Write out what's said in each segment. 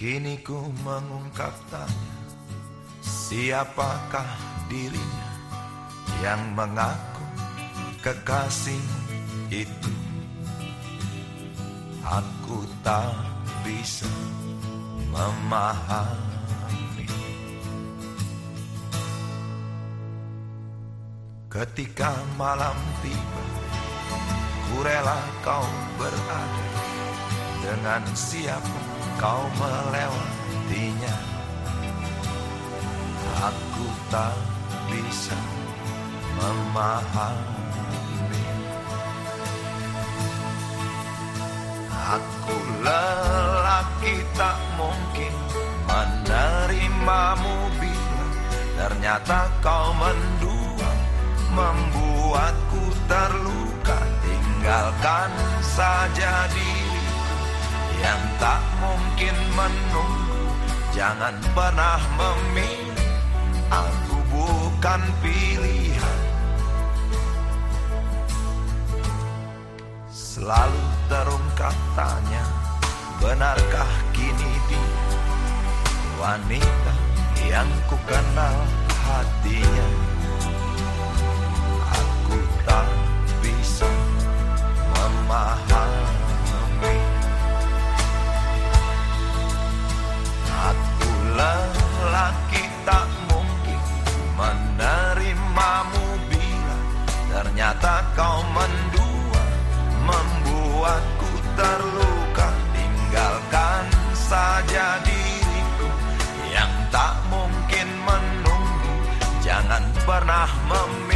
Kini ku mengungkap tanya Siapakah dirinya Yang mengaku kekasih itu? Aku tak bisa memahami. Ketika malam tiba Ku rela kau Dengan siapa kau melewatinya. Aku tak bisa memahami. Aku lelaki tak mungkin menerimamu bila Ternyata kau mendua Membuatku terluka. Tinggalkan saja Yang tak mungkin menunggu Jangan pernah memilih. Aku bukan pilihan. Selalu terungkap tanya Benarkah kini dia? Wanita yang ku kenal hatinya Ternyata kau mendua membuatku terluka. Tinggalkan saja diriku yang tak mungkin menunggu. Jangan pernah memilih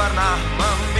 warna memilih